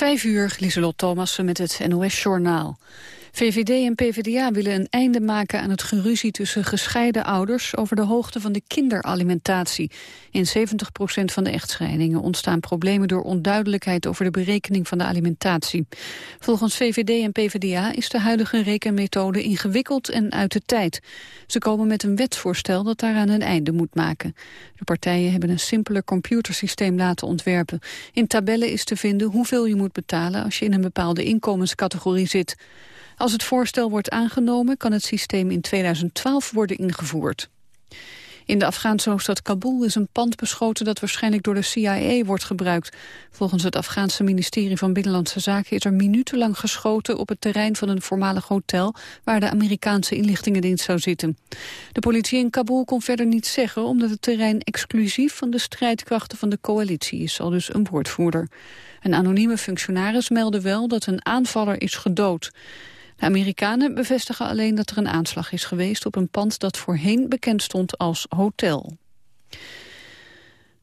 Vijf uur, Lieselot Thomassen met het NOS-journaal. VVD en PvdA willen een einde maken aan het geruzie tussen gescheiden ouders over de hoogte van de kinderalimentatie. In 70% van de echtscheidingen ontstaan problemen door onduidelijkheid over de berekening van de alimentatie. Volgens VVD en PvdA is de huidige rekenmethode ingewikkeld en uit de tijd. Ze komen met een wetsvoorstel dat daaraan een einde moet maken. De partijen hebben een simpeler computersysteem laten ontwerpen. In tabellen is te vinden hoeveel je moet betalen als je in een bepaalde inkomenscategorie zit. Als het voorstel wordt aangenomen kan het systeem in 2012 worden ingevoerd. In de Afghaanse hoofdstad Kabul is een pand beschoten dat waarschijnlijk door de CIA wordt gebruikt. Volgens het Afghaanse ministerie van Binnenlandse Zaken is er minutenlang geschoten op het terrein van een voormalig hotel waar de Amerikaanse inlichtingendienst zou zitten. De politie in Kabul kon verder niets zeggen omdat het terrein exclusief van de strijdkrachten van de coalitie is, al dus een woordvoerder. Een anonieme functionaris meldde wel dat een aanvaller is gedood. Amerikanen bevestigen alleen dat er een aanslag is geweest op een pand dat voorheen bekend stond als hotel.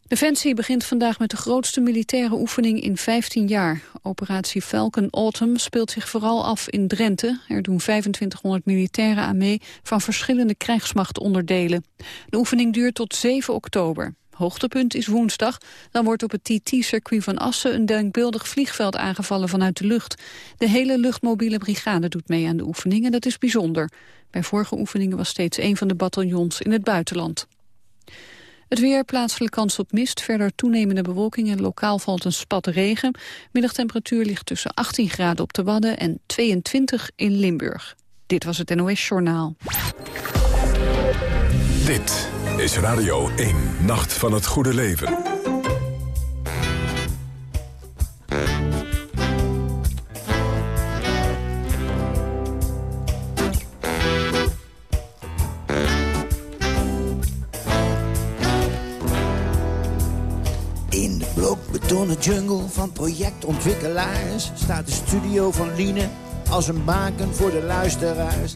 Defensie begint vandaag met de grootste militaire oefening in 15 jaar. Operatie Falcon Autumn speelt zich vooral af in Drenthe. Er doen 2500 militairen aan mee van verschillende krijgsmachtonderdelen. De oefening duurt tot 7 oktober. Hoogtepunt is woensdag. Dan wordt op het TT-circuit van Assen een denkbeeldig vliegveld aangevallen vanuit de lucht. De hele luchtmobiele brigade doet mee aan de oefening en dat is bijzonder. Bij vorige oefeningen was steeds een van de bataljons in het buitenland. Het weer, plaatselijk kans op mist, verder toenemende bewolking en lokaal valt een spat regen. Middagtemperatuur ligt tussen 18 graden op de Wadden en 22 in Limburg. Dit was het NOS Journaal. Dit is Radio 1, Nacht van het Goede Leven. In de blokbetonnen jungle van projectontwikkelaars... staat de studio van Liene als een baken voor de luisteraars.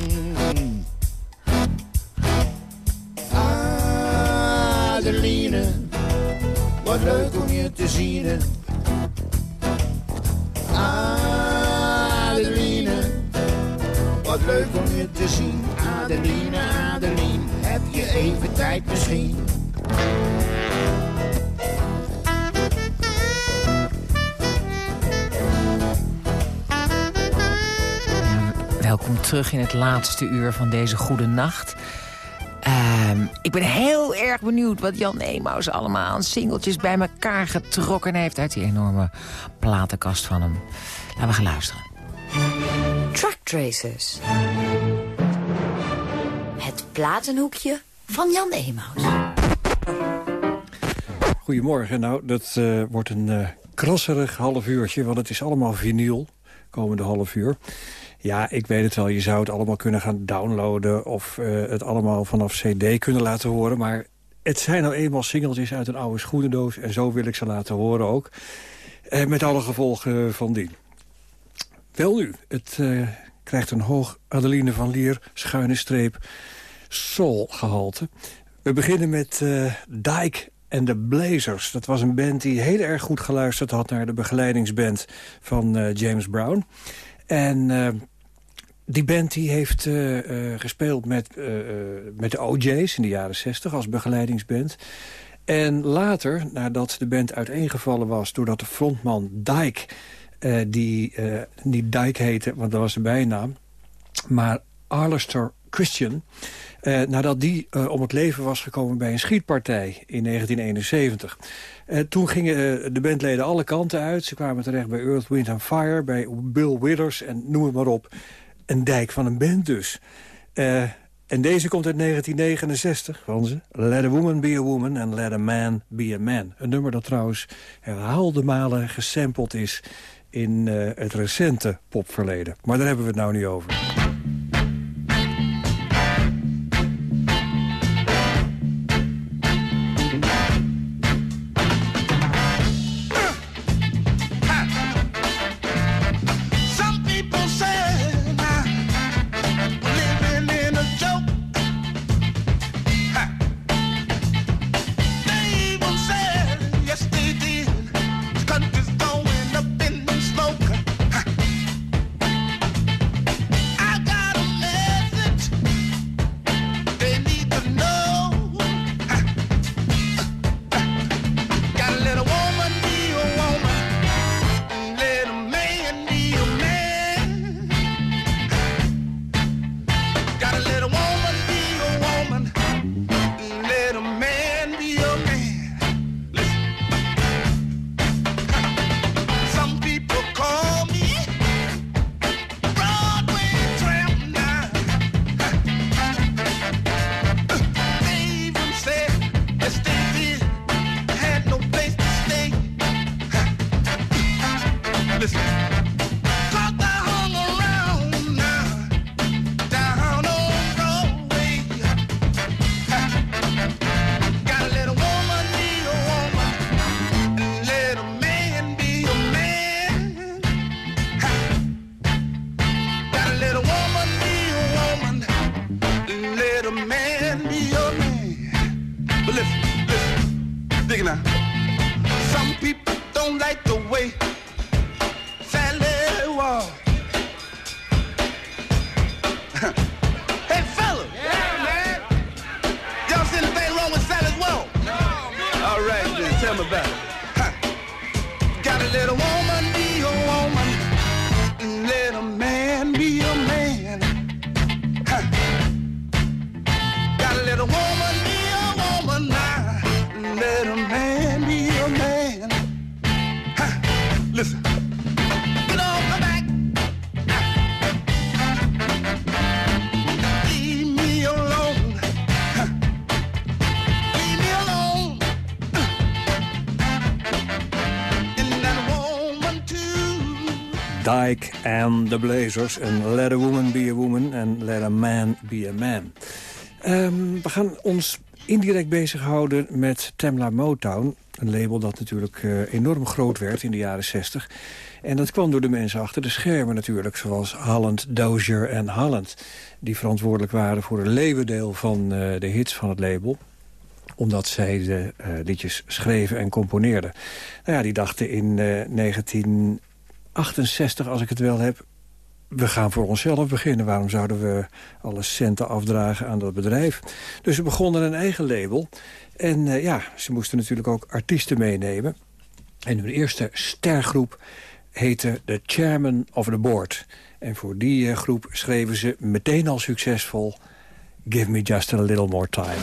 Adeline, wat leuk om je te zien. Adeline, wat leuk om je te zien. Adeline, Adeline, heb je even tijd misschien? Welkom terug in het laatste uur van deze goede nacht. Ik ben heel erg benieuwd wat Jan Emaus allemaal aan singeltjes bij elkaar getrokken heeft... uit die enorme platenkast van hem. Laten we gaan luisteren. Track Tracers. Het platenhoekje van Jan Emaus. Goedemorgen. Nou, dat uh, wordt een uh, krasserig half uurtje, want het is allemaal vinyl komende half uur. Ja, ik weet het wel. Je zou het allemaal kunnen gaan downloaden... of uh, het allemaal vanaf cd kunnen laten horen. Maar het zijn nou eenmaal singeltjes uit een oude schoenendoos... en zo wil ik ze laten horen ook. Uh, met alle gevolgen van dien. Wel nu, het uh, krijgt een hoog Adeline van Lier... schuine streep soul gehalte. We beginnen met Dyke en de Blazers. Dat was een band die heel erg goed geluisterd had... naar de begeleidingsband van James Brown... En die band die heeft uh, uh, gespeeld met, uh, met de OJ's in de jaren 60 als begeleidingsband. En later, nadat de band uiteengevallen was... doordat de frontman Dyke, die niet Dyke heette, want dat was zijn bijnaam... maar Arlister Christian... nadat die om het leven was gekomen bij een schietpartij in 1971. toen gingen de bandleden alle kanten uit. Ze kwamen terecht bij Earth, Wind and Fire, bij Bill Withers en noem het maar op een dijk van een band dus. Uh, en deze komt uit 1969 van ze. Let a woman be a woman and let a man be a man. Een nummer dat trouwens herhaalde malen gesampled is in uh, het recente popverleden. Maar daar hebben we het nou niet over. Dyke and the Blazers. En Let a Woman Be a Woman en Let a Man Be a Man. Um, we gaan ons indirect bezighouden met Tamla Motown. Een label dat natuurlijk uh, enorm groot werd in de jaren 60. En dat kwam door de mensen achter de schermen natuurlijk. Zoals Holland, Dozier en Holland. Die verantwoordelijk waren voor een leeuwendeel van uh, de hits van het label omdat zij de uh, liedjes schreven en componeerden. Nou ja, die dachten in 19 68, als ik het wel heb... we gaan voor onszelf beginnen. Waarom zouden we alle centen afdragen aan dat bedrijf? Dus ze begonnen een eigen label. En uh, ja, ze moesten natuurlijk ook artiesten meenemen. En hun eerste stergroep heette The Chairman of the Board. En voor die uh, groep schreven ze meteen al succesvol... Give me just a little more time.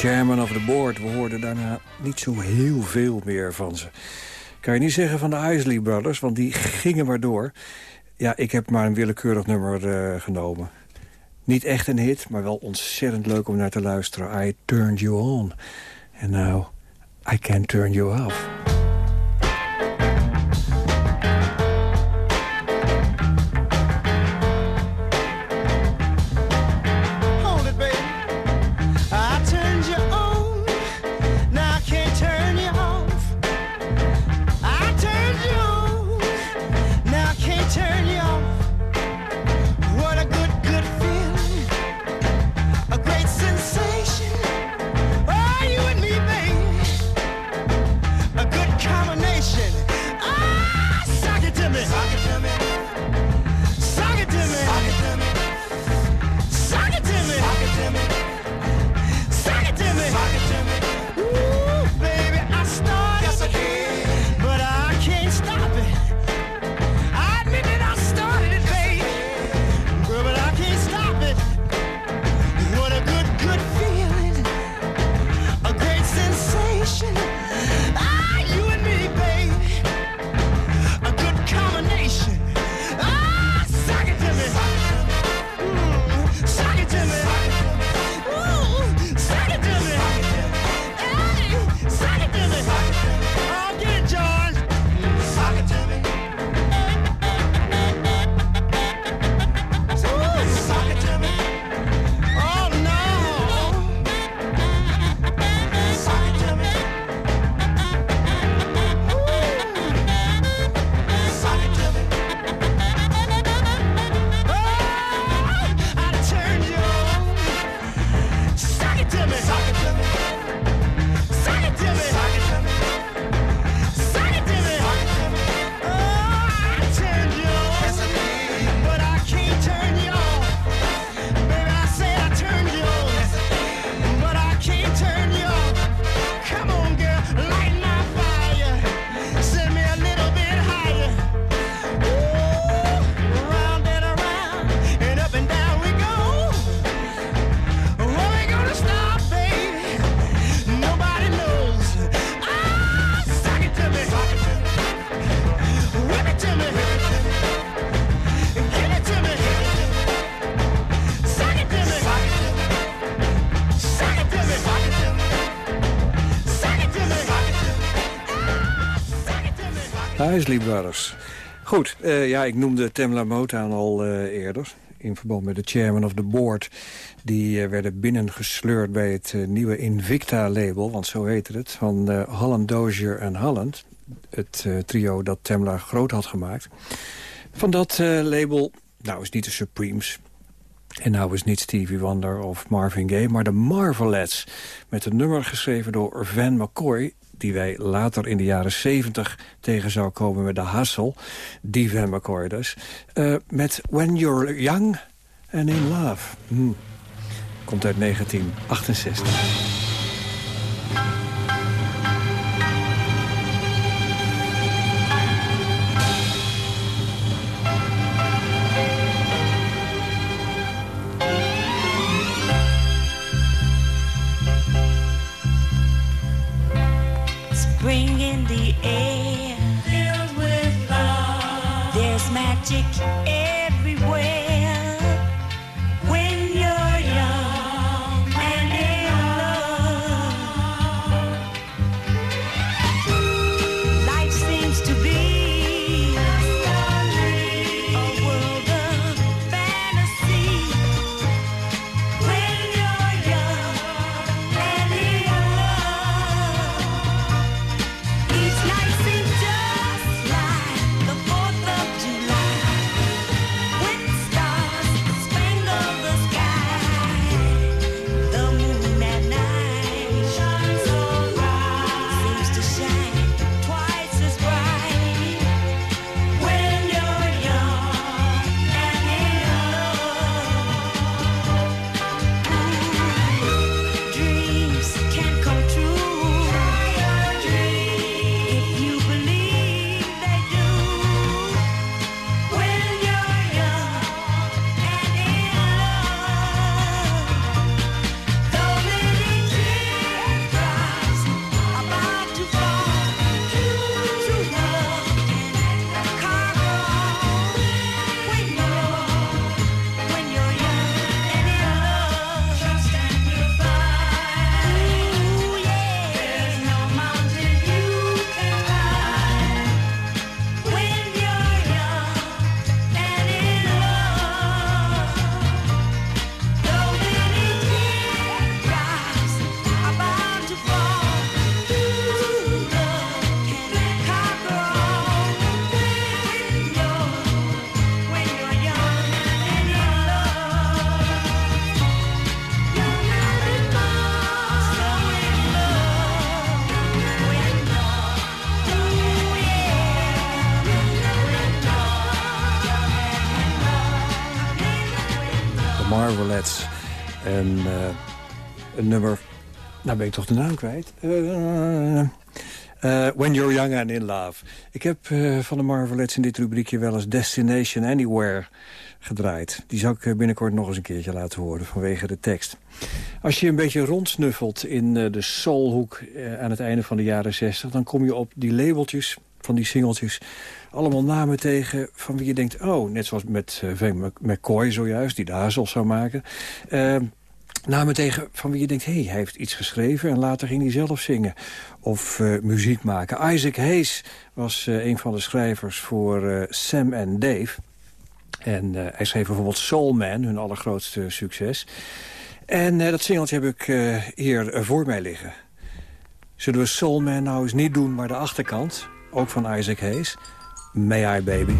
Chairman of the board. We hoorden daarna niet zo heel veel meer van ze. Kan je niet zeggen van de Isley Brothers, want die gingen maar door. Ja, ik heb maar een willekeurig nummer uh, genomen. Niet echt een hit, maar wel ontzettend leuk om naar te luisteren. I Turned You On. And now I Can't Turn You Off. Isley Brothers. Goed, uh, ja, ik noemde Temla Motown al uh, eerder. In verband met de chairman of the board. Die uh, werden binnengesleurd bij het nieuwe Invicta-label. Want zo heette het. Van Holland Dozier en Holland. Het trio dat Temla groot had gemaakt. Van dat label, nou is niet de Supremes. En nou is niet Stevie Wonder of Marvin Gaye, maar de Marvelettes. Met een nummer geschreven door Van McCoy die wij later in de jaren 70 tegen zou komen met de Hassel. Die Van McCoy dus. Uh, met When You're Young and in Love. Hm. Komt uit 1968. ringing the air. Filled with love. There's magic Marvelettes. En uh, een nummer... Nou ben ik toch de naam kwijt. Uh, When You're Young and In Love. Ik heb van de Marvelettes in dit rubriekje wel eens Destination Anywhere gedraaid. Die zou ik binnenkort nog eens een keertje laten horen vanwege de tekst. Als je een beetje rondsnuffelt in de soulhoek aan het einde van de jaren 60... dan kom je op die labeltjes van die singeltjes allemaal namen tegen van wie je denkt... oh, net zoals met uh, McCoy zojuist, die de Hazel zou maken... Uh, namen tegen van wie je denkt, hé, hey, hij heeft iets geschreven... en later ging hij zelf zingen of uh, muziek maken. Isaac Hayes was uh, een van de schrijvers voor Sam en Dave. En hij schreef bijvoorbeeld Soul Man, hun allergrootste succes. En dat singeltje heb ik hier voor mij liggen. Zullen we Soul Man nou eens niet doen, maar de achterkant... ook van Isaac Hayes... May I Baby...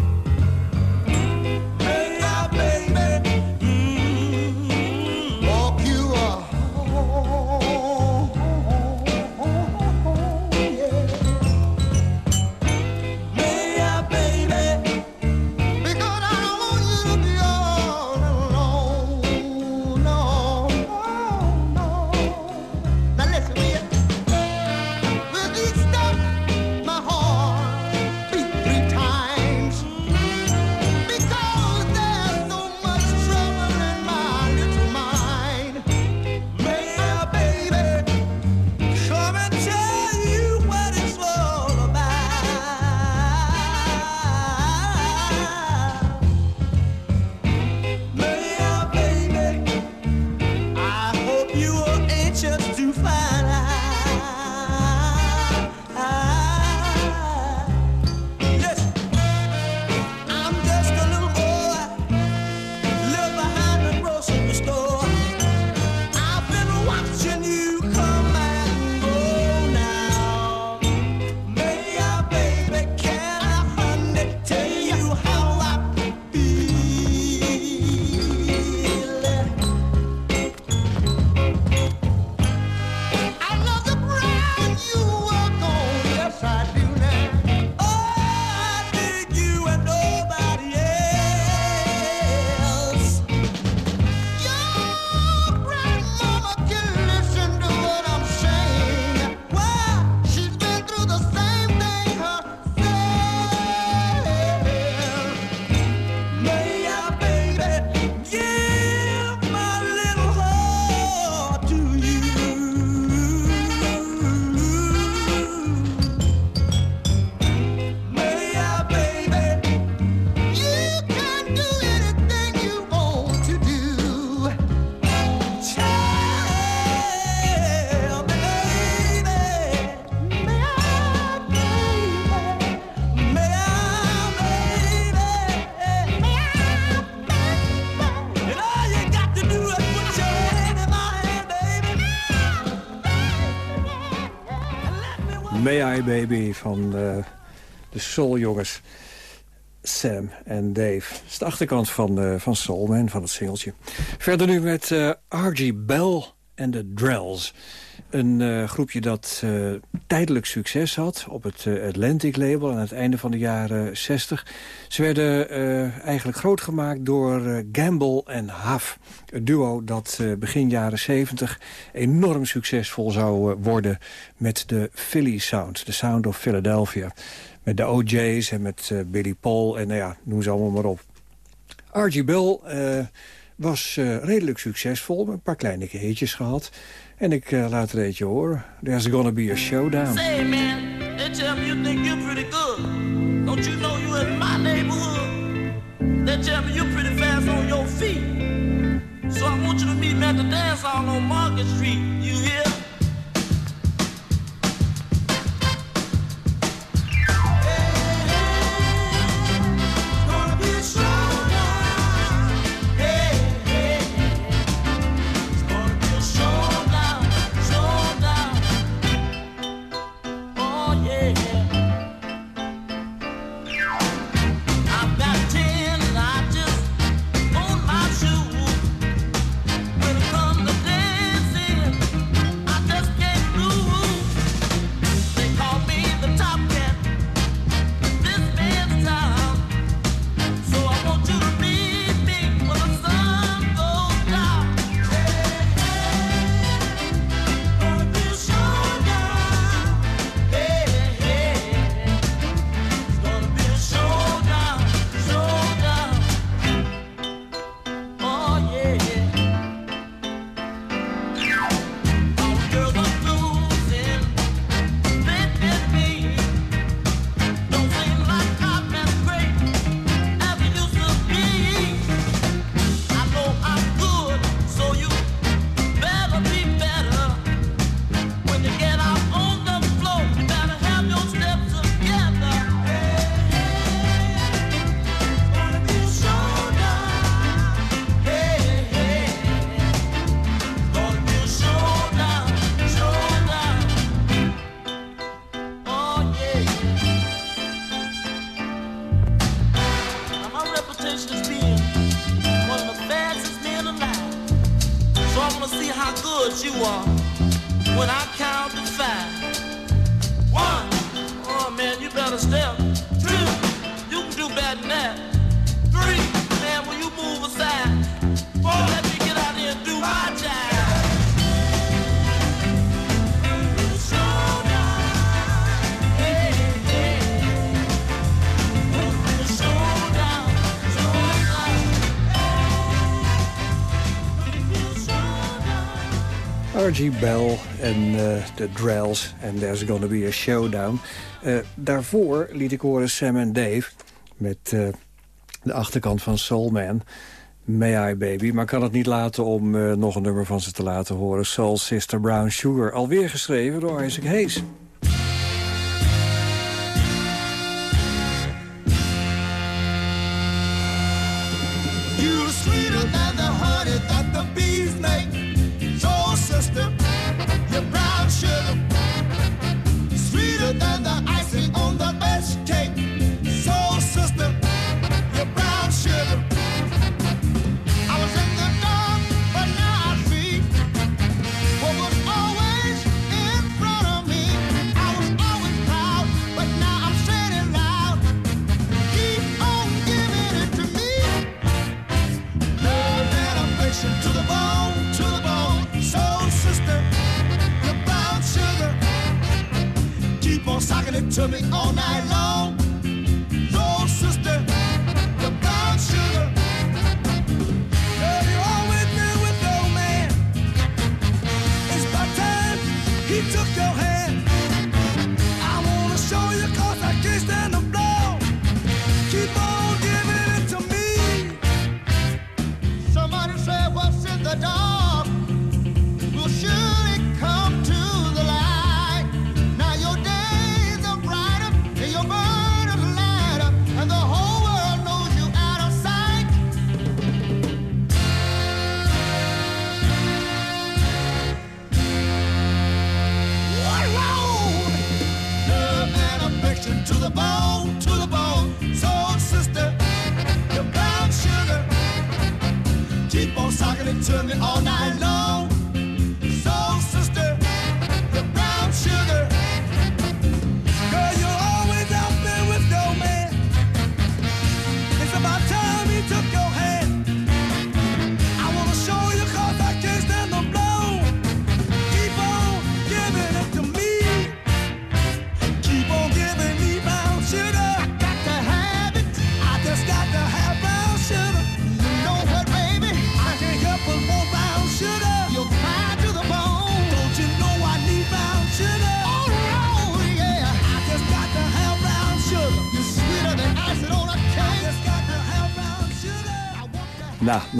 Baby van uh, de Soul-jongens. Sam en Dave. Dat is de achterkant van, uh, van Soulman, van het singeltje. Verder nu met uh, eh, R.G. Bell en de Drells. Een uh, groepje dat uh, tijdelijk succes had op het uh, Atlantic label aan het einde van de jaren 60. Ze werden eigenlijk groot gemaakt door Gamble en Huff. Een duo dat begin jaren 70 enorm succesvol zou worden met de Philly Sound. De Sound of Philadelphia. Met de OJ's en met Billy Paul en nou ja, noem ze allemaal maar op. R.G. Bell was redelijk succesvol, een paar kleine hitjes gehad. En ik uh, laat er eentje horen. There's gonna be a showdown. Say man, they tell me you think you're pretty good. Don't you know you in my neighborhood? They tell me you're pretty fast on your feet. So I want you to meet me at the dance hall on Market Street. You hear? R.G. Bell en eh, de Drells en There's Gonna Be a Showdown. Eh, daarvoor liet ik horen Sam en Dave met eh, de achterkant van Soul Man. May I Baby, maar kan het niet laten om nog een nummer van ze te laten horen. Soul Sister Brown Sugar, alweer geschreven door Isaac Hayes. Socking it to me all night long.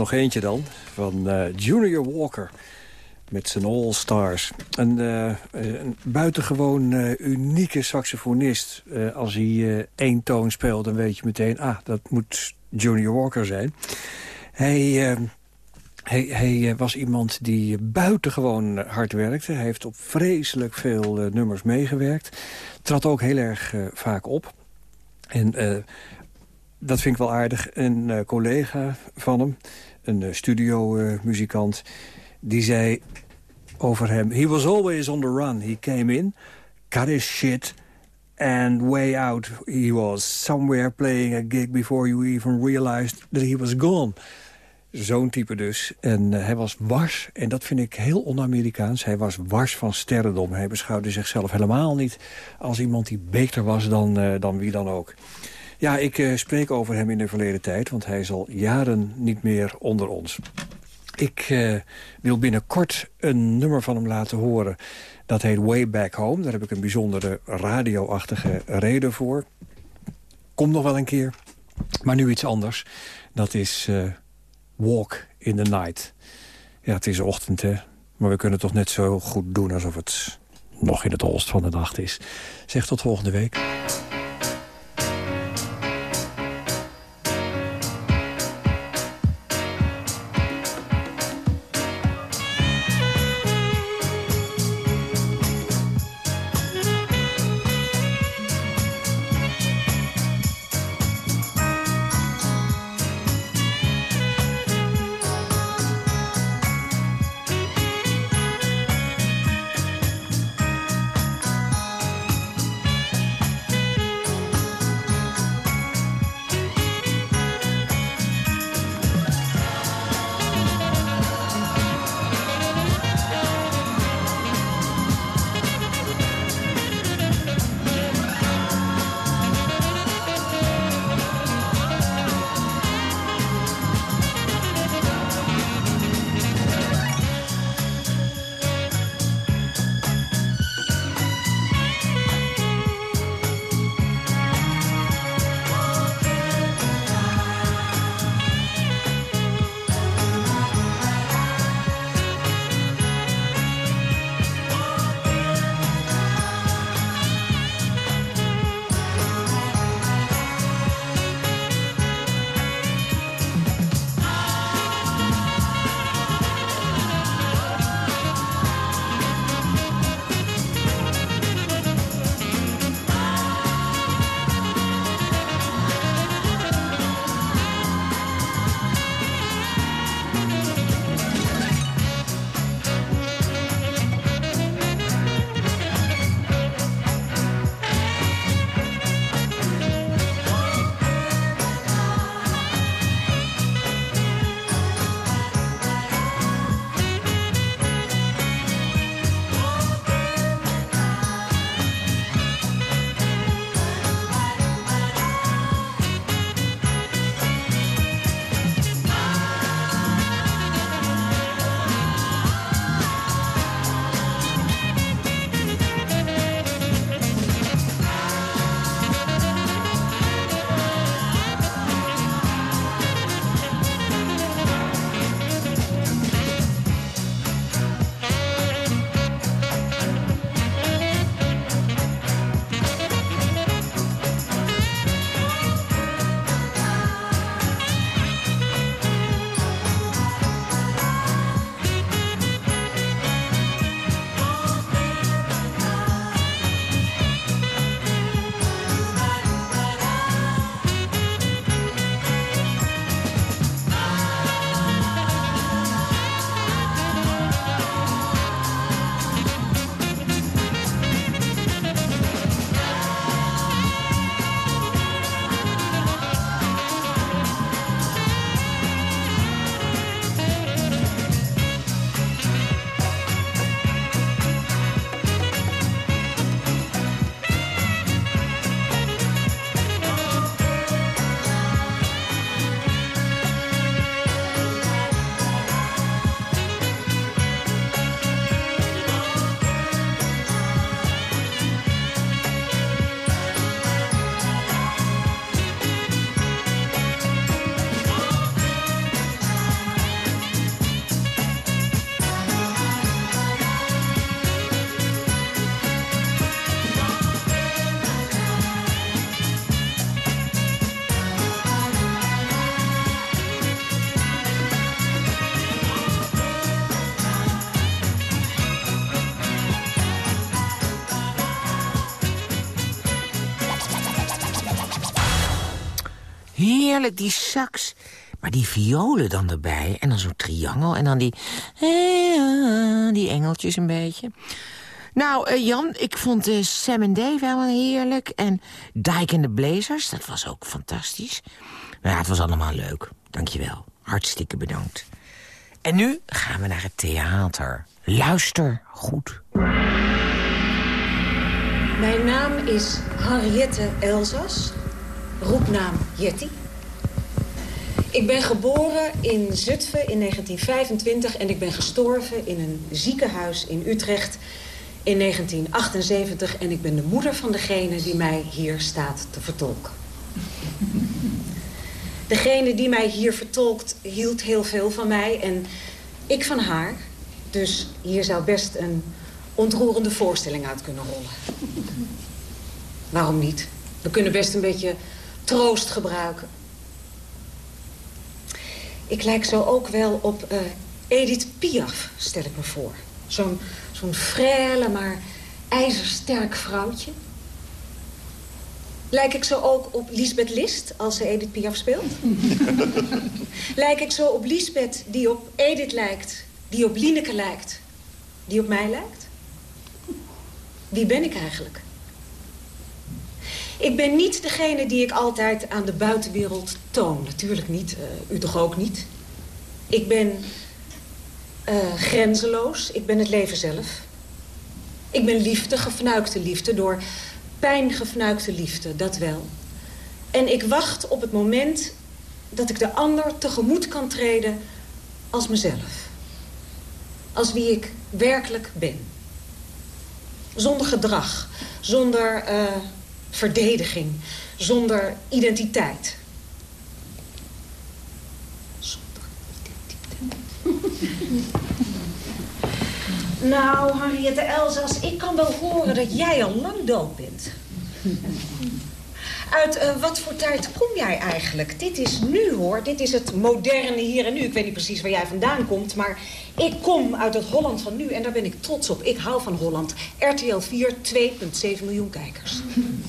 Nog eentje dan, van eh, Junior Walker met zijn All Stars. Een, eh, buitengewoon eh, unieke saxofonist. Als hij één toon speelt, dan weet je meteen... ah, dat moet Junior Walker zijn. Hij... hij, hij was iemand die buitengewoon hard werkte. Hij heeft op vreselijk veel nummers meegewerkt. Trad ook heel erg vaak op. En dat vind ik wel aardig. Een collega van hem, een uh, studiomuzikant... die zei over hem... He was always on the run. He came in, cut his shit... And way out he was somewhere playing a gig... before you even realized that he was gone. Zo'n type dus. En uh, hij was wars, en dat vind ik heel on-Amerikaans... hij was wars van sterrendom. Hij beschouwde zichzelf helemaal niet als iemand die beter was dan, dan wie dan ook. Ja, ik uh, spreek over hem in de verleden tijd... want hij is al jaren niet meer onder ons. Ik wil binnenkort een nummer van hem laten horen. Dat heet Way Back Home. Daar heb ik een bijzondere radioachtige reden voor. Komt nog wel een keer. Maar nu iets anders. Dat is... Walk in the Night. Ja, het is ochtend, hè. Maar we kunnen toch net zo goed doen alsof het nog in het holst van de nacht is. Zeg tot volgende week. Heerlijk, die sax. Maar die violen dan erbij. En dan zo'n triangel. En dan die... eh, Die engeltjes een beetje. Nou, eh, Jan, ik vond uh, Sam and Dave wel heerlijk. En Dyke and the Blazers, dat was ook fantastisch. Ja, het was allemaal leuk. Dankjewel. Hartstikke bedankt. En nu gaan we naar het theater. Luister goed. Mijn naam is Henriette Elzas, roepnaam Jetty. Ik ben geboren in Zutphen in 1925 en ik ben gestorven in een ziekenhuis in Utrecht in 1978. En ik ben de moeder van degene die mij hier staat te vertolken. Degene die mij hier vertolkt hield heel veel van mij en ik van haar. Dus hier zou best een ontroerende voorstelling uit kunnen rollen. Waarom niet? We kunnen best een beetje troost gebruiken. Ik lijk zo ook wel op uh, Edith Piaf, stel ik me voor. Zo'n zo'n frêle, maar ijzersterk vrouwtje. Lijk ik zo ook op Lisbeth List, als ze Edith Piaf speelt? lijk ik zo op Lisbeth, die op Edith lijkt, die op Lieneke lijkt, die op mij lijkt? Wie ben ik eigenlijk? Ik ben niet degene die ik altijd aan de buitenwereld toon. Natuurlijk niet, uh, u toch ook niet. Ik ben uh, grenzeloos, ik ben het leven zelf. Ik ben liefde, gefnuikte liefde, door pijn gefnuikte liefde, dat wel. En ik wacht op het moment dat ik de ander tegemoet kan treden als mezelf. Als wie ik werkelijk ben. Zonder gedrag, zonder uh, verdediging, zonder identiteit. Zonder identiteit. nou, Henriette Elzas, ik kan wel horen dat jij al lang dood bent. Uit uh, wat voor tijd kom jij eigenlijk? Dit is nu, hoor. Dit is het moderne hier en nu. Ik weet niet precies waar jij vandaan komt, maar ik kom uit het Holland van nu en daar ben ik trots op. Ik hou van Holland. RTL 4, 2,7 miljoen kijkers.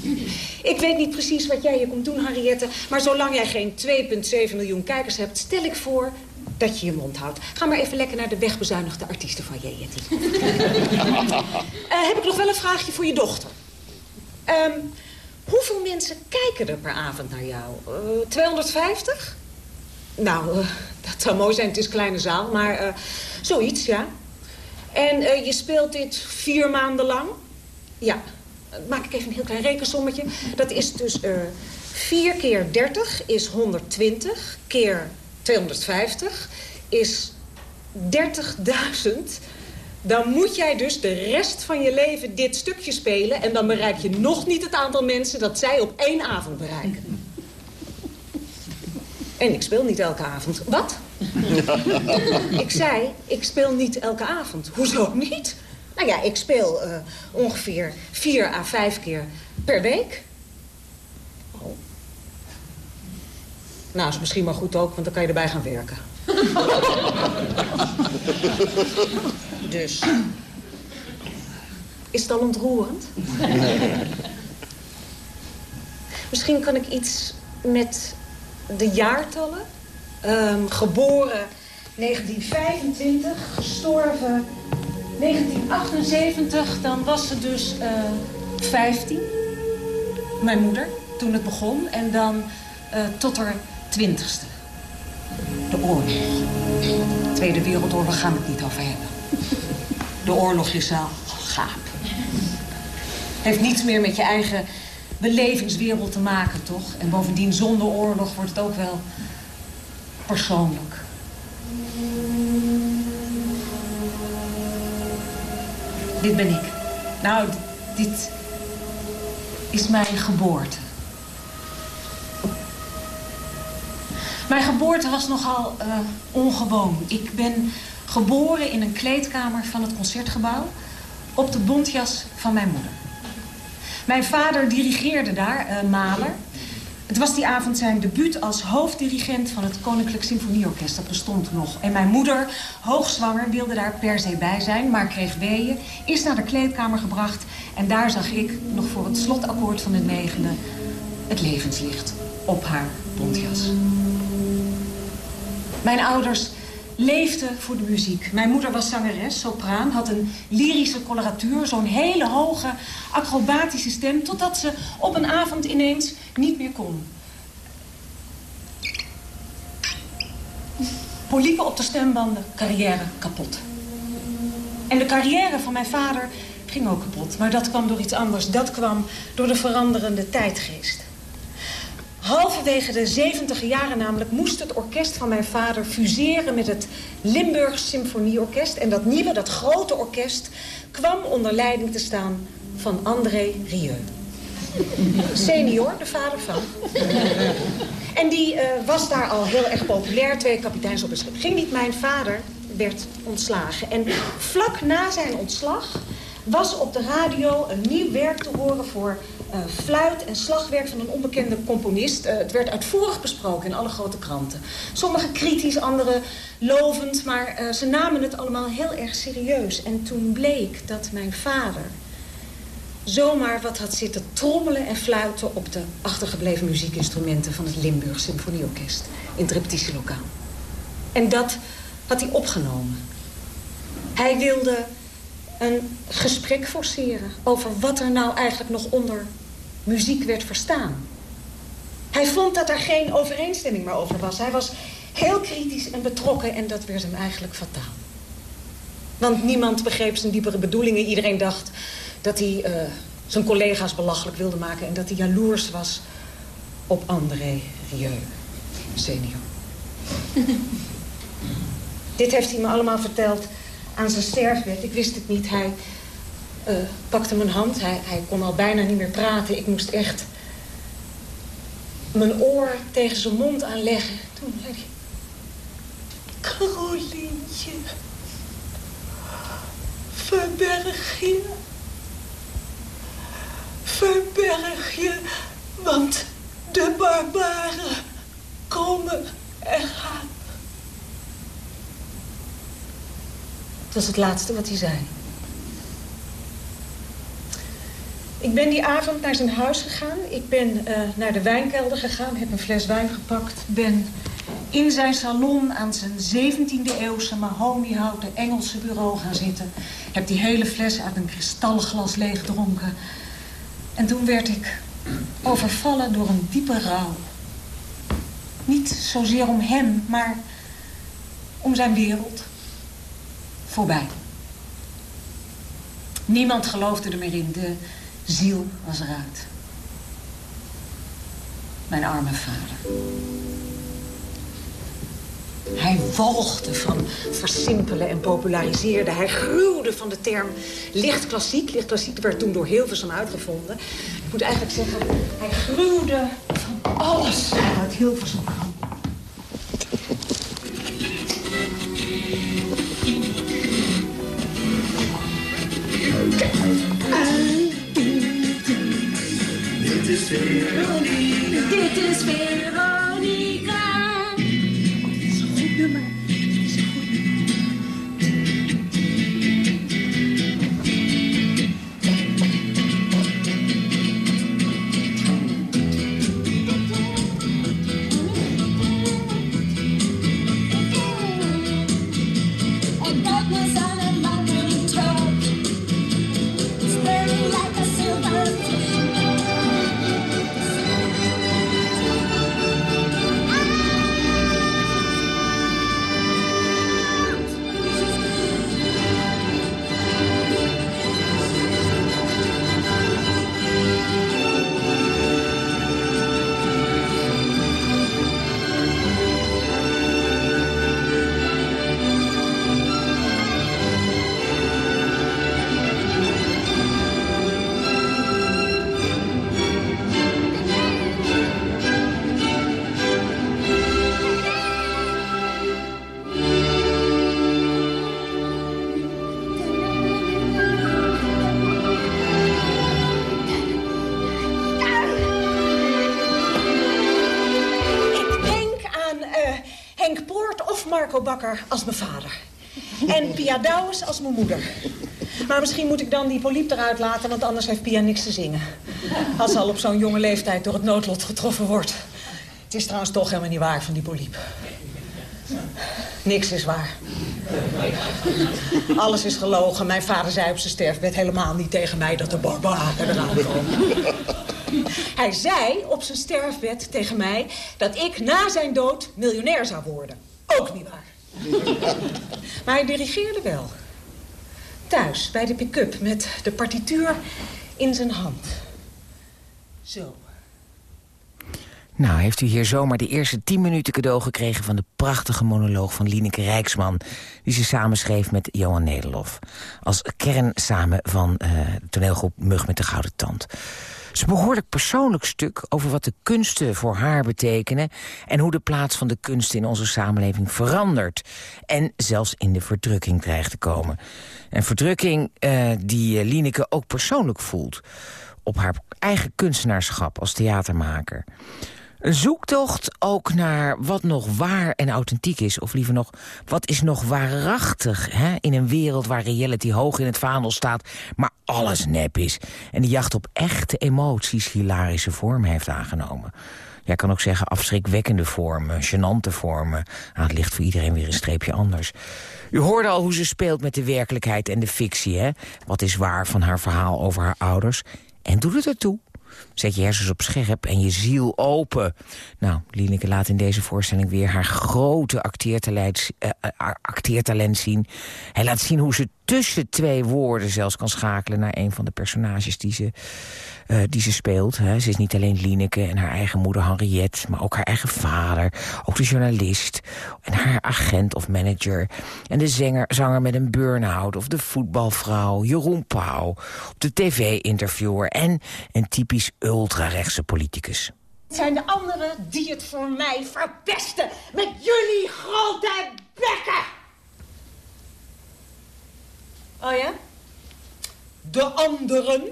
ik weet niet precies wat jij hier komt doen, Henriette, maar zolang jij geen 2,7 miljoen kijkers hebt, stel ik voor dat je je mond houdt. Ga maar even lekker naar de wegbezuinigde artiesten van je, Jetty. uh, heb ik nog wel een vraagje voor je dochter. Um, Hoeveel mensen kijken er per avond naar jou? Uh, 250? Nou, uh, dat zou mooi zijn, het is een kleine zaal, maar uh, zoiets, ja. En je speelt dit vier maanden lang? Ja, maak ik even een heel klein rekensommetje. Dat is dus 4 keer 30 is 120, keer 250 is 30.000 dan moet jij dus de rest van je leven dit stukje spelen... en dan bereik je nog niet het aantal mensen dat zij op één avond bereiken. En ik speel niet elke avond. Wat? ik zei, ik speel niet elke avond. Hoezo niet? Nou ja, ik speel uh, ongeveer vier à vijf keer per week. Oh. Nou, is misschien maar goed ook, want dan kan je erbij gaan werken. dus. Is het al ontroerend? Misschien kan ik iets met de jaartallen. Um, geboren 1925, gestorven 1978. Dan was ze dus uh, 15. Mijn moeder, toen het begon. En dan uh, tot haar twintigste. De oorlog. De Tweede Wereldoorlog gaan we het niet over hebben. De oorlog is al gaap. Heeft niets meer met je eigen belevingswereld te maken, toch? En bovendien, zonder oorlog wordt het ook wel persoonlijk. Dit ben ik. Nou, dit is mijn geboorte. Mijn geboorte was nogal uh, ongewoon. Ik ben geboren in een kleedkamer van het Concertgebouw... op de bontjas van mijn moeder. Mijn vader dirigeerde daar, uh, Maler. Het was die avond zijn debuut als hoofddirigent van het Koninklijk Symfonieorkest. Dat bestond nog. En mijn moeder, hoogzwanger, wilde daar per se bij zijn... maar kreeg weeën, is naar de kleedkamer gebracht... en daar zag ik, nog voor het slotakkoord van het negende, het levenslicht. op haar bontjas. Mijn ouders leefden voor de muziek. Mijn moeder was zangeres, sopraan, had een lyrische coloratuur... zo'n hele hoge, acrobatische stem... totdat ze op een avond ineens niet meer kon. Polypen op de stembanden, carrière kapot. En de carrière van mijn vader ging ook kapot. Maar dat kwam door iets anders. Dat kwam door de veranderende tijdgeest. Halverwege de 70 jaren namelijk moest het orkest van mijn vader fuseren met het Limburg Symfonieorkest. En dat nieuwe, dat grote orkest, kwam onder leiding te staan van André Rieu. Senior, de vader van. En die uh, was daar al heel erg populair, twee kapiteins op een schip. Ging niet, mijn vader werd ontslagen. En vlak na zijn ontslag was op de radio een nieuw werk te horen voor uh, fluit en slagwerk van een onbekende componist. Uh, het werd uitvoerig besproken in alle grote kranten. Sommige kritisch, andere lovend, maar uh, ze namen het allemaal heel erg serieus. En toen bleek dat mijn vader zomaar wat had zitten trommelen en fluiten... op de achtergebleven muziekinstrumenten van het Limburg Symfonieorkest in het repetitielokaal. En dat had hij opgenomen. Hij wilde een gesprek forceren over wat er nou eigenlijk nog onder muziek werd verstaan. Hij vond dat er geen overeenstemming meer over was. Hij was heel kritisch en betrokken en dat werd hem eigenlijk fataal. Want niemand begreep zijn diepere bedoelingen. Iedereen dacht dat hij uh, zijn collega's belachelijk wilde maken... en dat hij jaloers was op André Rieu, senior. Dit heeft hij me allemaal verteld aan zijn sterfbed. Ik wist het niet. Hij uh, pakte mijn hand. Hij, hij kon al bijna niet meer praten. Ik moest echt mijn oor tegen zijn mond aanleggen. Toen zei hij... Carolientje, verberg je. Verberg je, want de barbaren komen en gaan. Dat was het laatste wat hij zei. Ik ben die avond naar zijn huis gegaan. Ik ben uh, naar de wijnkelder gegaan, heb een fles wijn gepakt. Ben in zijn salon aan zijn 17e eeuwse mahoniehouten Engelse bureau gaan zitten. Heb die hele fles uit een kristalglas leeggedronken. En toen werd ik overvallen door een diepe rouw. Niet zozeer om hem, maar om zijn wereld voorbij. Niemand geloofde er meer in. De ziel was eruit. Mijn arme vader. Hij walgde van versimpelen en populariseerde. Hij gruwde van de term licht klassiek. Licht klassiek werd toen door Hilversum uitgevonden. Ik moet eigenlijk zeggen, hij gruwde van alles uit Hilversum kwam. Dit is Veronica. Dit Bakker als mijn vader. En Pia Douwes als mijn moeder. Maar misschien moet ik dan die poliep eruit laten, want anders heeft Pia niks te zingen. Als ze al op zo'n jonge leeftijd door het noodlot getroffen wordt. Het is trouwens toch helemaal niet waar van die poliep. Niks is waar. Alles is gelogen. Mijn vader zei op zijn sterfbed helemaal niet tegen mij dat de barbaren eraan komen. Hij zei op zijn sterfbed tegen mij dat ik na zijn dood miljonair zou worden. Ook niet waar. Maar hij dirigeerde wel. Thuis, bij de pick-up, met de partituur in zijn hand. Zo. Nou, heeft u hier zomaar de eerste tien minuten cadeau gekregen... van de prachtige monoloog van Lieneke Rijksman... die ze samenschreef met Johan Nederlof. Als kern samen van eh, de toneelgroep Mug met de Gouden Tand. Het een behoorlijk persoonlijk stuk over wat de kunsten voor haar betekenen... en hoe de plaats van de kunsten in onze samenleving verandert. En zelfs in de verdrukking dreigt te komen. En verdrukking eh, die eh, Lieneke ook persoonlijk voelt... op haar eigen kunstenaarschap als theatermaker. Een zoektocht ook naar wat nog waar en authentiek is. Of liever nog, wat is nog waarachtig hè? in een wereld waar reality hoog in het vaandel staat... maar alles nep is. En de jacht op echte emoties hilarische vorm heeft aangenomen. Jij kan ook zeggen afschrikwekkende vormen, gênante vormen. Nou, het ligt voor iedereen weer een streepje anders. U hoorde al hoe ze speelt met de werkelijkheid en de fictie. Hè? Wat is waar van haar verhaal over haar ouders? En doet het ertoe? Zet je hersens op scherp en je ziel open. Nou, Lieneke laat in deze voorstelling weer haar grote acteertalent, eh, eh, acteertalent zien. Hij laat zien hoe ze tussen twee woorden zelfs kan schakelen... naar een van de personages die ze, eh, die ze speelt. Hè. Ze is niet alleen Lieneke en haar eigen moeder Henriette... maar ook haar eigen vader, ook de journalist... en haar agent of manager. En de zanger, zanger met een burn-out of de voetbalvrouw Jeroen Pauw... of de tv-interviewer en een typisch ultrarechtse politicus. Het zijn de anderen die het voor mij verpesten. Met jullie grote bekken. Oh ja? De anderen?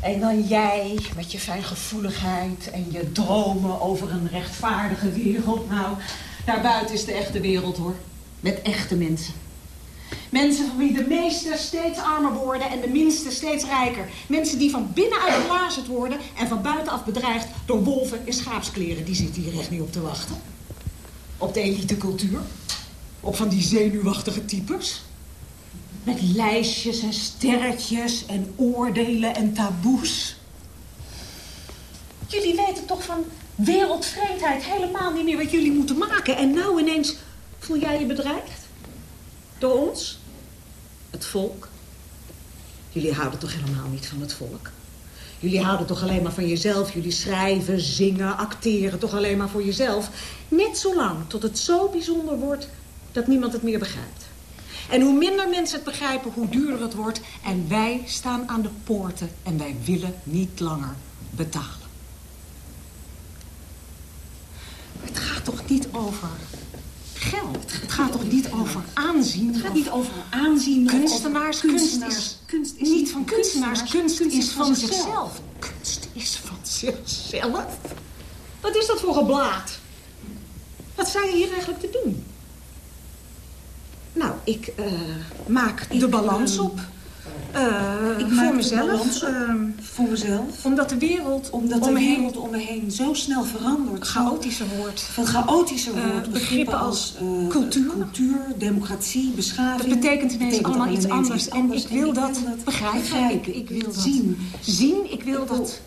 En dan jij met je fijngevoeligheid en je dromen over een rechtvaardige wereld. Nou, daarbuiten is de echte wereld hoor. Met echte mensen. Mensen van wie de meesten steeds armer worden en de minsten steeds rijker. Mensen die van binnenuit belazerd worden en van buitenaf bedreigd door wolven in schaapskleren. Die zitten hier echt niet op te wachten. Op de elitecultuur. Op van die zenuwachtige types. Met lijstjes en sterretjes en oordelen en taboes. Jullie weten toch van wereldvreemdheid helemaal niet meer wat jullie moeten maken. En nou ineens voel jij je bedreigd? Door ons? Het volk? Jullie houden toch helemaal niet van het volk? Jullie houden toch alleen maar van jezelf? Jullie schrijven, zingen, acteren toch alleen maar voor jezelf? Net zo lang tot het zo bijzonder wordt dat niemand het meer begrijpt. En hoe minder mensen het begrijpen, hoe duurder het wordt. En wij staan aan de poorten en wij willen niet langer betalen. Het gaat toch niet over geld? Het gaat toch niet over aanzien? Het gaat niet over aanzien. Kunstenaars, kunstenaars. is kunst is niet van kunstenaars. Kunst, is van zichzelf. Kunst is van zichzelf? Wat is dat voor geblaad? Wat sta je hier eigenlijk te doen? Nou, ik eh, maak de balans op. Eh, Ik voor mezelf. Voor mezelf. omdat de wereld Omdat om de me heen wereld om me heen zo snel verandert. chaotischer wordt. Van chaotischer Eh, wordt. begrippen begrippen als eh, cultuur. cultuur, democratie, beschaving. Dat betekent ineens betekent allemaal iets anders. En ik wil dat begrijpen. Ik, ik wil dat zien. zien. Ik wil dat...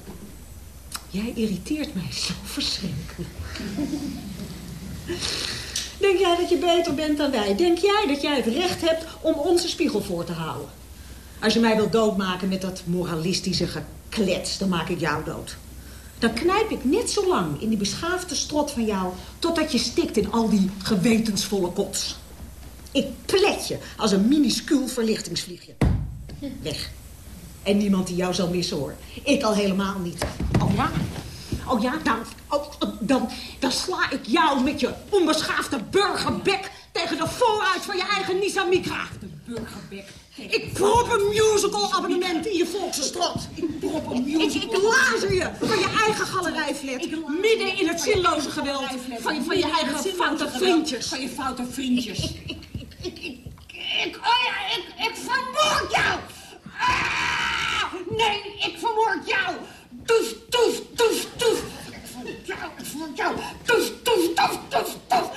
Jij irriteert mij zo verschrikkelijk. Denk jij dat je beter bent dan wij? Denk jij dat jij het recht hebt om onze spiegel voor te houden? Als je mij wilt doodmaken met dat moralistische geklets, dan maak ik jou dood. Dan knijp ik net zo lang in die beschaafde strot van jou... totdat je stikt in al die gewetensvolle kots. Ik plet je als een minuscuul verlichtingsvliegje. Weg. En niemand die jou zal missen, hoor. Ik al helemaal niet. Oh ja? Oh ja, dan, oh, dan, dan sla ik jou met je onbeschaafde burgerbek... tegen de vooruit van je eigen Nissan Micra. De burgerbek. Ik prop een musical abonnement in je volkse strot. Ik prop een musical. Ik, ik lazer je van je eigen galerijflat. Midden in het zinloze geweld van, je- van je eigen foute vriendjes. Van je foute vriendjes. Ik, ik, ik, ik, ik, oh ja, ik, ik vermoord jou! toef, toef, toef, toef. Van jou, van jou. Toef, toef, toef, toef, toef.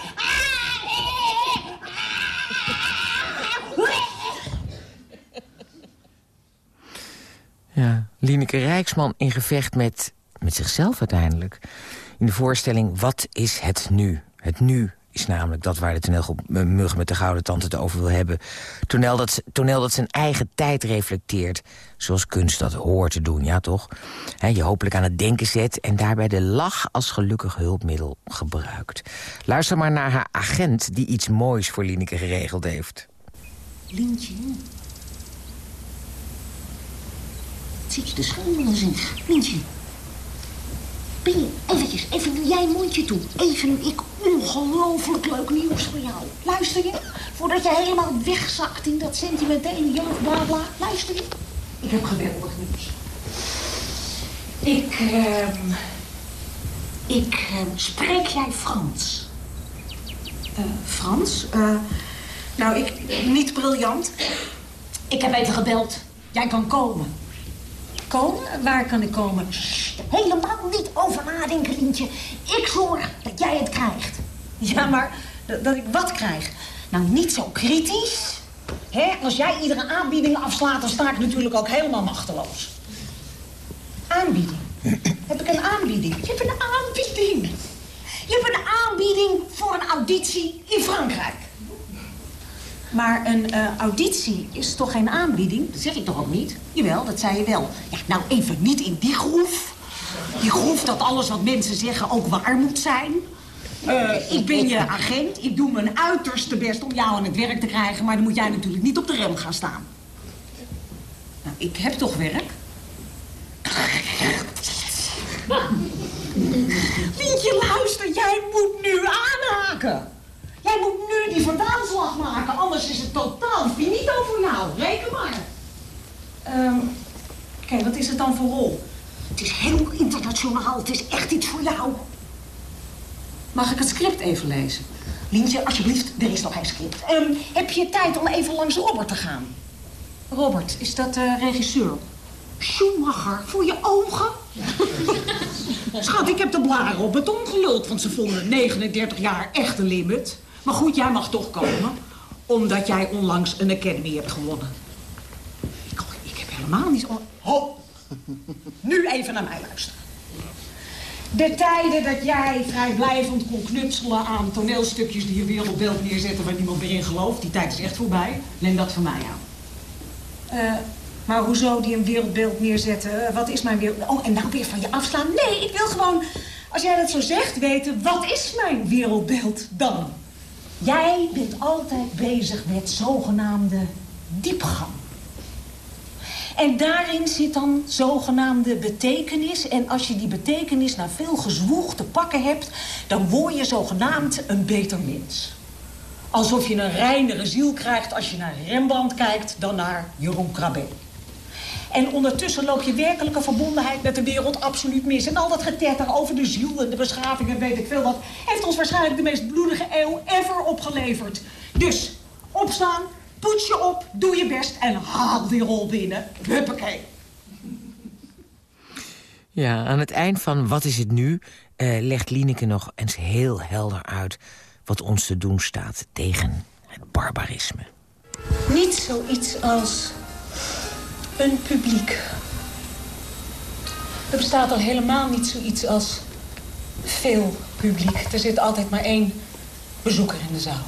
Ja, Lineke Rijksman in gevecht met, met zichzelf uiteindelijk. In de voorstelling Wat is het nu? Het nu is namelijk dat waar de toneelgroep met de Gouden Tand het over wil hebben. Toneel dat, toneel dat zijn eigen tijd reflecteert. Zoals kunst dat hoort te doen, ja toch? Je hopelijk aan het denken zet en daarbij de lach als gelukkig hulpmiddel gebruikt. Luister maar naar haar agent die iets moois voor Lineke geregeld heeft. Lientje. Zit je te schommelen, zeg. Lientje. Je eventjes, even nu jij een mondje toe. Even ik ongelooflijk leuk nieuws voor jou. Luister je? Voordat je helemaal wegzakt in dat sentimentele jeugd, bla bla. Luister je? Ik heb geweldig nieuws. Ik, ehm... Ik, ehm, spreek jij Frans? Eh, Frans? Eh, nou, ik, niet briljant. Ik heb even gebeld. Jij kan komen. Komen? Waar kan ik komen? Helemaal niet over nadenken. Ik zorg dat jij het krijgt. Ja, maar dat, ik wat krijg? Nou, niet zo kritisch. Als jij iedere aanbieding afslaat, dan sta ik natuurlijk ook helemaal machteloos. Aanbieding? Heb ik een aanbieding? Je hebt een aanbieding. Je hebt een aanbieding voor een auditie in Frankrijk. Maar een eh, auditie is toch geen aanbieding? Dat zeg ik toch ook niet? Jawel, dat zei je wel. Ja, nou even niet in die groef. Die groef dat alles wat mensen zeggen ook waar moet zijn. Eh, ik ben je agent. Ik doe mijn uiterste best om jou aan het werk te krijgen. Maar dan moet jij natuurlijk niet op de rem gaan staan. Nou, ik heb toch werk? Lientje, luister. Jij moet nu aanhaken. Jij moet nu die vertaalslag maken. Anders is het totaal finito voor jou. Reken maar. Ehm Oké, wat is het dan voor rol? Het is heel internationaal. Het is echt iets voor jou. Mag ik het script even lezen? Lientje, alsjeblieft, er is nog geen script. Ehm, heb je tijd om even langs Robert te gaan? Robert, is dat de regisseur? Schumacher, voor je ogen? Schat, ik heb de blaren op beton geluld, want ze vonden 39 jaar echt een limit. Maar goed, jij mag toch komen, omdat jij onlangs een Academy hebt gewonnen. Ik, ik heb helemaal niet... on- Ho! Nu even naar mij luisteren. De tijden dat jij vrijblijvend kon knutselen aan toneelstukjes die je wereldbeeld neerzetten waar niemand meer in gelooft, die tijd is echt voorbij. Neem dat van mij aan. Eh, maar hoezo die een wereldbeeld neerzetten? Eh, Wat is mijn wereld... Oh, en nou weer van je afslaan? Nee, ik wil gewoon, als jij dat zo zegt, weten... wat is mijn wereldbeeld dan? Jij bent altijd bezig met zogenaamde diepgang. En daarin zit dan zogenaamde betekenis. En als je die betekenis na veel gezwoeg te pakken hebt... dan word je zogenaamd een beter mens. Alsof je een reinere ziel krijgt als je naar Rembrandt kijkt... dan naar Jeroen Krabbe. En ondertussen loop je werkelijke verbondenheid met de wereld absoluut mis. En al dat getetter over de ziel en de beschaving en weet ik veel wat... heeft ons waarschijnlijk de meest bloedige eeuw ever opgeleverd. Dus, opstaan, poets je op, doe je best en haal die rol binnen. Huppakee. Ja, aan het eind van Wat is het nu... eh, legt Lineke nog eens heel helder uit... wat ons te doen staat tegen het barbarisme. Niet zoiets als een publiek. Er bestaat al helemaal niet zoiets als veel publiek. Er zit altijd maar één bezoeker in de zaal.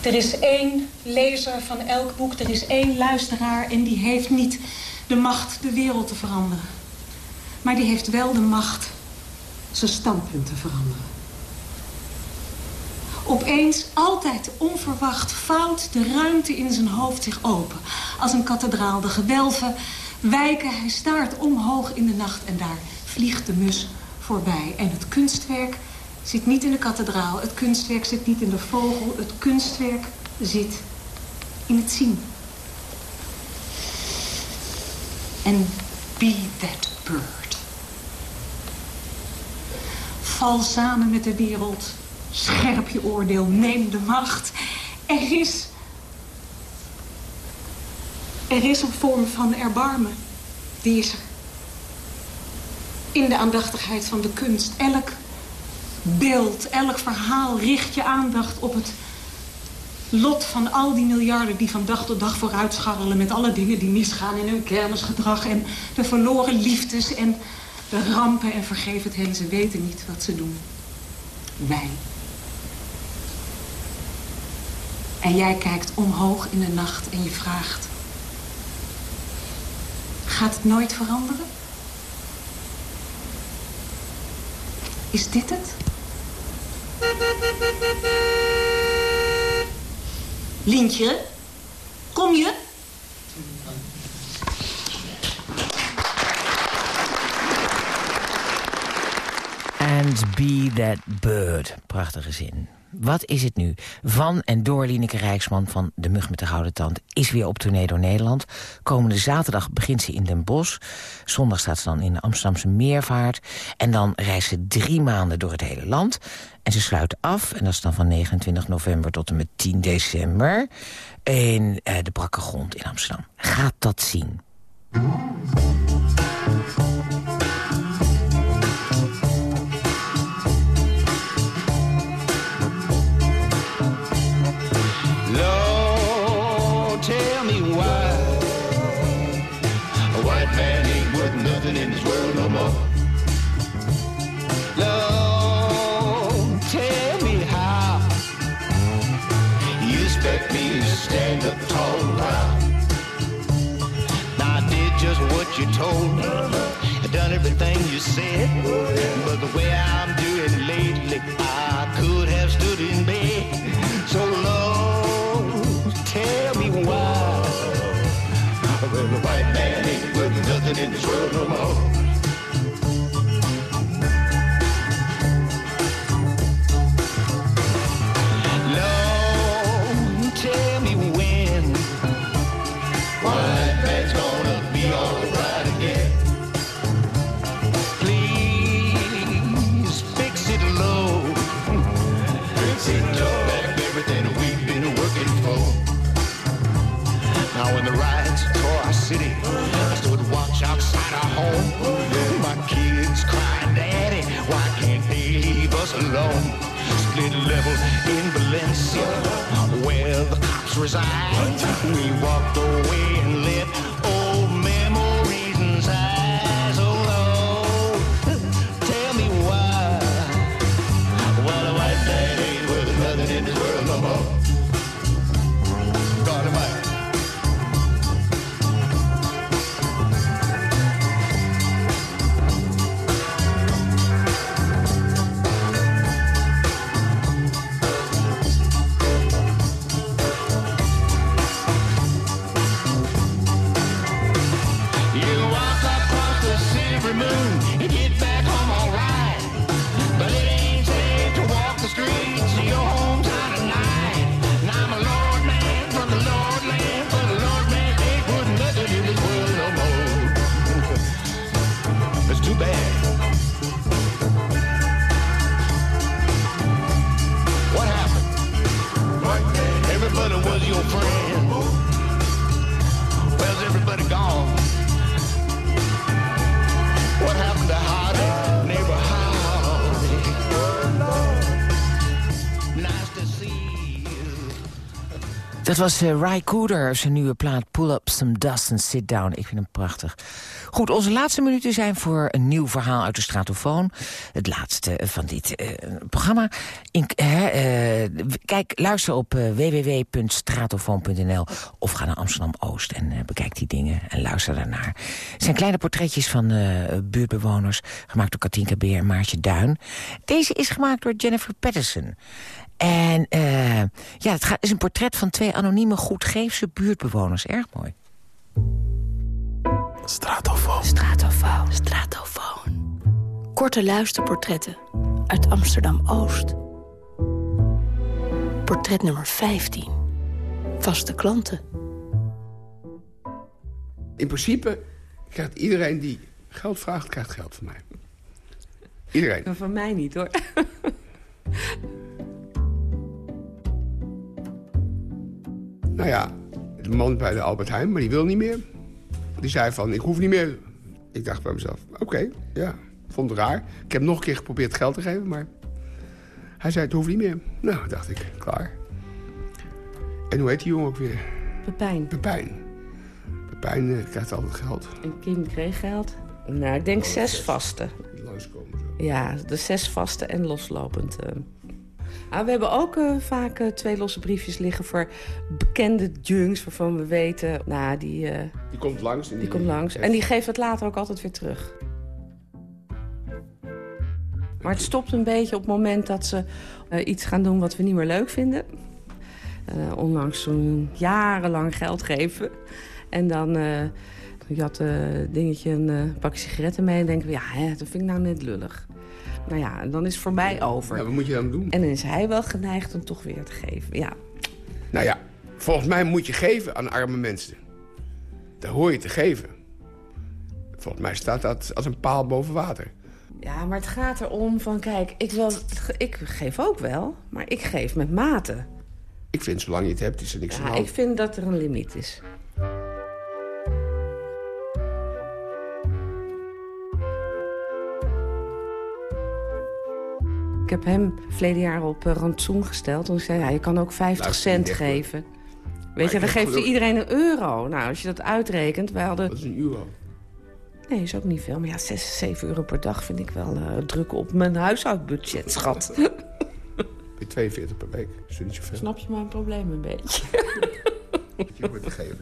Er is één lezer van elk boek, er is één luisteraar... en die heeft niet de macht de wereld te veranderen. Maar die heeft wel de macht zijn standpunt te veranderen. Opeens, altijd onverwacht, vouwt de ruimte in zijn hoofd zich open. Als een kathedraal. De gewelven wijken, hij staart omhoog in de nacht... en daar vliegt de mus voorbij. En het kunstwerk zit niet in de kathedraal. Het kunstwerk zit niet in de vogel. Het kunstwerk zit in het zien. En be that bird. Val samen met de wereld. Scherp je oordeel, neem de macht. Er is... Er is een vorm van erbarmen. Die is er. In de aandachtigheid van de kunst. Elk beeld, elk verhaal richt je aandacht op het lot van al die miljarden die van dag tot dag vooruit scharrelen... met alle dingen die misgaan in hun kermisgedrag... en de verloren liefdes en de rampen en vergeef het hen. Ze weten niet wat ze doen. Wij. En jij kijkt omhoog in de nacht en je vraagt... Gaat het nooit veranderen? Is dit het? Lientje, kom je? And be that bird. Prachtige zin. Wat is het nu? Van en door Lineke Rijksman van De Mug met de Gouden Tand... is weer op tournee door Nederland. Komende zaterdag begint ze in Den Bosch. Zondag staat ze dan in de Amsterdamse Meervaart. En dan reist ze drie maanden door het hele land. En ze sluit af, en dat is dan van 29 november tot en met 10 december... in eh, de Brakke Grond in Amsterdam. Gaat dat zien. Where the cops reside. We walked away Dat was eh, Ry Cooder, zijn nieuwe plaat Pull Up Some Dust and Sit Down. Ik vind hem prachtig. Goed, onze laatste minuten zijn voor een nieuw verhaal uit de Stratofoon. Het laatste van dit eh, programma. In, eh, kijk, luister op eh, www.stratofoon.nl of ga naar Amsterdam-Oost en eh, bekijk die dingen en luister daarnaar. Het zijn kleine portretjes van eh, buurtbewoners, gemaakt door Katinka Beer en Maartje Duin. Deze is gemaakt door Jennifer Patterson. En eh, ja, het gaat, is een portret van twee anonieme goedgeefse buurtbewoners. Erg mooi. Stratofoon. Stratofoon. Stratofoon. Korte luisterportretten uit Amsterdam-Oost. Portret nummer 15. Vaste klanten. In principe krijgt iedereen die geld vraagt, krijgt geld van mij. Iedereen. Van mij niet hoor. Nou ja, de man bij de Albert Heijn, maar die wil niet meer. Die zei van, ik hoef niet meer. Ik dacht bij mezelf, oké, ja. Vond het raar. Ik heb nog een keer geprobeerd geld te geven, maar... Hij zei, het hoeft niet meer. Nou, dacht ik, klaar. En hoe heet die jongen ook weer? Pepijn. Pepijn. Pepijn eh, krijgt altijd geld. En Kim kreeg geld. Nou, ik denk zes vaste. Langskomen Ja, de zes vaste en loslopend. eh. Ah, we hebben ook eh, vaak eh, twee losse briefjes liggen voor bekende junks... waarvan we weten, nou, die, eh, Die komt langs. En die komt langs. En die geeft het later ook altijd weer terug. Maar het stopt een beetje op het moment dat ze iets gaan doen wat we niet meer leuk vinden. Onlangs zo'n jarenlang geld geven. En dan je had een dingetje een pakje sigaretten mee. En denken we, ja, hè, dat vind ik nou net lullig. Nou ja, en dan is het voor mij over. Ja, wat moet je dan doen? En dan is hij wel geneigd om toch weer te geven. Ja, Nou ja, volgens mij moet je geven aan arme mensen. Daar hoor je te geven. Volgens mij staat dat als een paal boven water. Ja, maar het gaat erom van, kijk, ik, wil, ik geef ook wel, maar ik geef met mate. Ik vind, zolang je het hebt, is er niks aan de Ja, ik vind dat er een limiet is. Ik heb hem verleden jaar op eh, rantsoen gesteld. En ik zei, ja, je kan ook 50 Luister, cent geven. Maar Weet je, dan geeft hij geluk- iedereen een euro. Nou, als je dat uitrekent, wij hadden... Dat is een euro. Nee, is ook niet veel. Maar ja, 6, 7 euro per dag vind ik wel eh druk op mijn huishoudbudget, schat. Weer 42 per week. Dat is niet zoveel. Snap je mijn probleem een beetje? Je wordt te geven.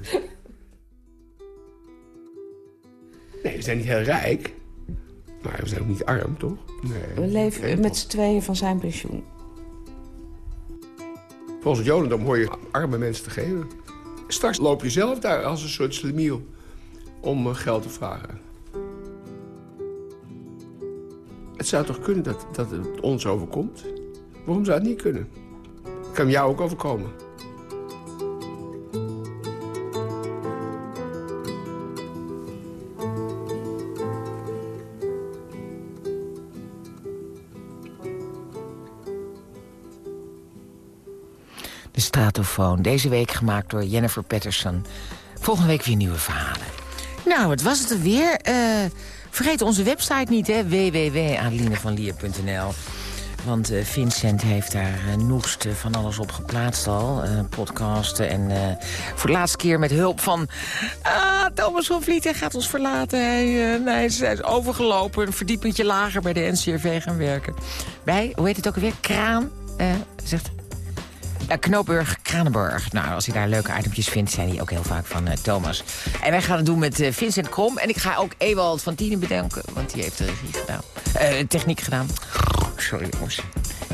Nee, we zijn niet heel rijk. Maar we zijn ook niet arm, toch? Nee. We leven Nee, met z'n tweeën van zijn pensioen. Volgens het Jodendom hoor je arme mensen te geven. Straks loop je zelf daar als een soort slemiel om eh, geld te vragen. Het zou toch kunnen dat, dat het ons overkomt? Waarom zou het niet kunnen? Het kan jou ook overkomen. Deze week gemaakt door Jennifer Patterson. Volgende week weer nieuwe verhalen. Nou, het was het er weer. Eh, vergeet onze website niet, hè. www.adelinevanlier.nl Want eh, Vincent heeft daar eh, van alles op geplaatst al. podcasten en voor de laatste keer met hulp van... Ah, Thomas van Vliet, hij gaat ons verlaten. Hij, is, is overgelopen, een verdiepingje lager bij de NCRV gaan werken. Bij, hoe heet het ook alweer? Kraan, zegt uh, Knoopburg, Kranenburg. Nou, als hij daar leuke itempjes vindt, zijn die ook heel vaak van eh, Thomas. En wij gaan het doen met eh, Vincent Krom. En ik ga ook Ewald van Tienen bedanken, want die heeft de regie gedaan. Eh, techniek gedaan. Sorry, jongens.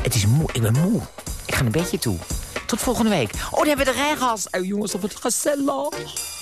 Het is moe. Ik ben moe. Ik ga een beetje toe. Tot volgende week. Oh, dan hebben we de rijgas. Oh, jongens, op het gezellig.